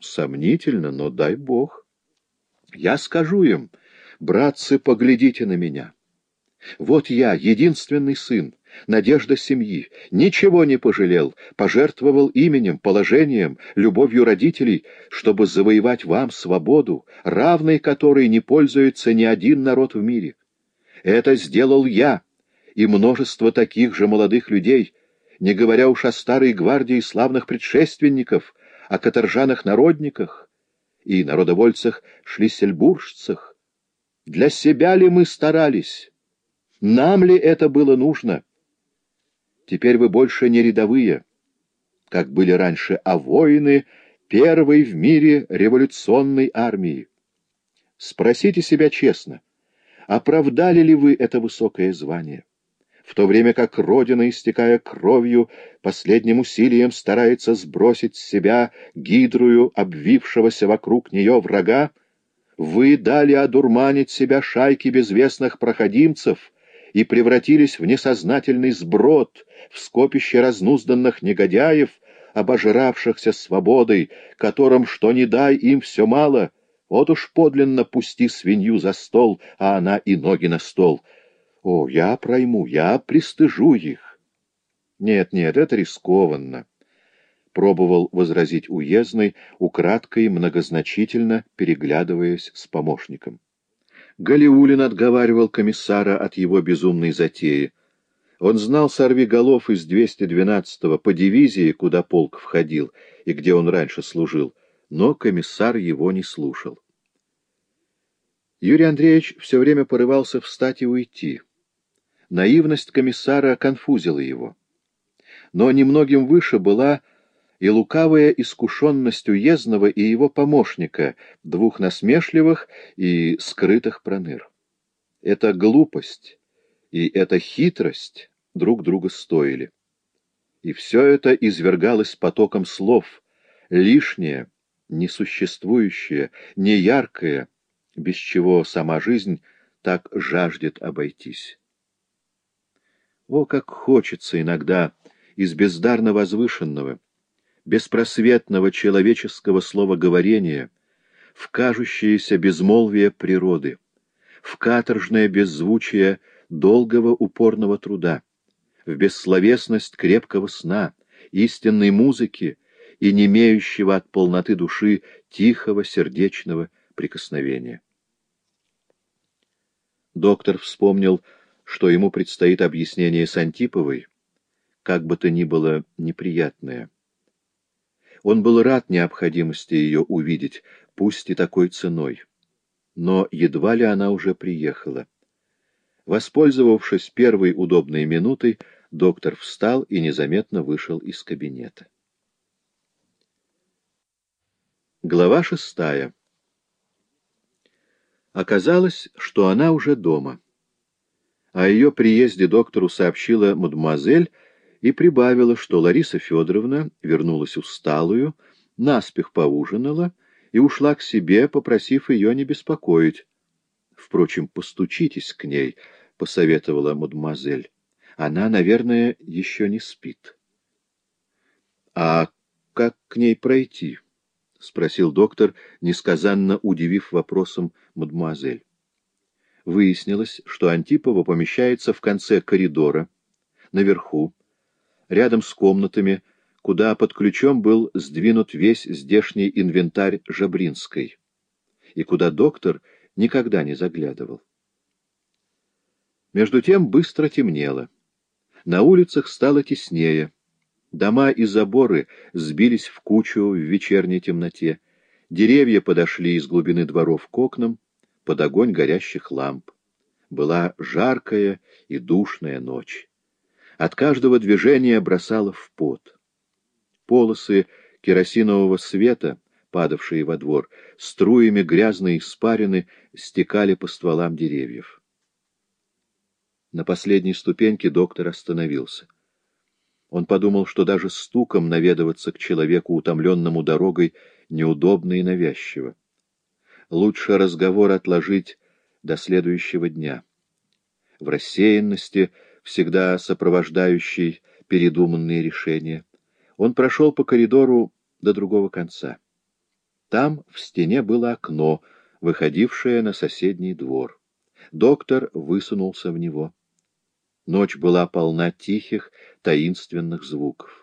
Сомнительно, но дай бог. Я скажу им, братцы, поглядите на меня. Вот я, единственный сын, надежда семьи, ничего не пожалел, пожертвовал именем, положением, любовью родителей, чтобы завоевать вам свободу, равной которой не пользуется ни один народ в мире. Это сделал я и множество таких же молодых людей, не говоря уж о старой гвардии славных предшественников, о каторжанах-народниках и народовольцах-шлиссельбуржцах. Для себя ли мы старались? Нам ли это было нужно? Теперь вы больше не рядовые, как были раньше, а воины первой в мире революционной армии. Спросите себя честно, оправдали ли вы это высокое звание? В то время как Родина, истекая кровью, последним усилием старается сбросить с себя гидрую, обвившегося вокруг нее врага, вы дали одурманить себя шайки безвестных проходимцев и превратились в несознательный сброд, в скопище разнузданных негодяев, обожравшихся свободой, которым, что не дай, им все мало. Вот уж подлинно пусти свинью за стол, а она и ноги на стол — о, я пройму, я пристыжу их. Нет, нет, это рискованно. Пробовал возразить уездный, украдкой многозначительно переглядываясь с помощником. Галиулин отговаривал комиссара от его безумной затеи. Он знал сорвиголов из 212-го по дивизии, куда полк входил и где он раньше служил, но комиссар его не слушал. Юрий Андреевич все время порывался встать и уйти. Наивность комиссара конфузила его. Но немногим выше была и лукавая искушенность уездного и его помощника, двух насмешливых и скрытых проныр. Эта глупость и эта хитрость друг друга стоили. И все это извергалось потоком слов, лишнее, несуществующее, неяркое, без чего сама жизнь так жаждет обойтись. О, как хочется иногда из бездарно возвышенного, беспросветного человеческого слова говорения в кажущееся безмолвие природы, в каторжное беззвучие долгого упорного труда, в бессловесность крепкого сна, истинной музыки и не имеющего от полноты души тихого сердечного прикосновения. Доктор вспомнил, что ему предстоит объяснение с Антиповой, как бы то ни было неприятное. Он был рад необходимости ее увидеть, пусть и такой ценой. Но едва ли она уже приехала. Воспользовавшись первой удобной минутой, доктор встал и незаметно вышел из кабинета. Глава шестая. Оказалось, что она уже дома. О ее приезде доктору сообщила мадемуазель и прибавила, что Лариса Федоровна вернулась усталую, наспех поужинала и ушла к себе, попросив ее не беспокоить. «Впрочем, постучитесь к ней», — посоветовала мадемуазель. «Она, наверное, еще не спит». «А как к ней пройти?» — спросил доктор, несказанно удивив вопросом мадемуазель выяснилось, что Антипова помещается в конце коридора, наверху, рядом с комнатами, куда под ключом был сдвинут весь здешний инвентарь Жабринской, и куда доктор никогда не заглядывал. Между тем быстро темнело. На улицах стало теснее. Дома и заборы сбились в кучу в вечерней темноте. Деревья подошли из глубины дворов к окнам, под огонь горящих ламп. Была жаркая и душная ночь. От каждого движения бросало в пот. Полосы керосинового света, падавшие во двор, струями грязной испарины стекали по стволам деревьев. На последней ступеньке доктор остановился. Он подумал, что даже стуком наведываться к человеку, утомленному дорогой, неудобно и навязчиво лучше разговор отложить до следующего дня. В рассеянности, всегда сопровождающей передуманные решения, он прошел по коридору до другого конца. Там в стене было окно, выходившее на соседний двор. Доктор высунулся в него. Ночь была полна тихих, таинственных звуков.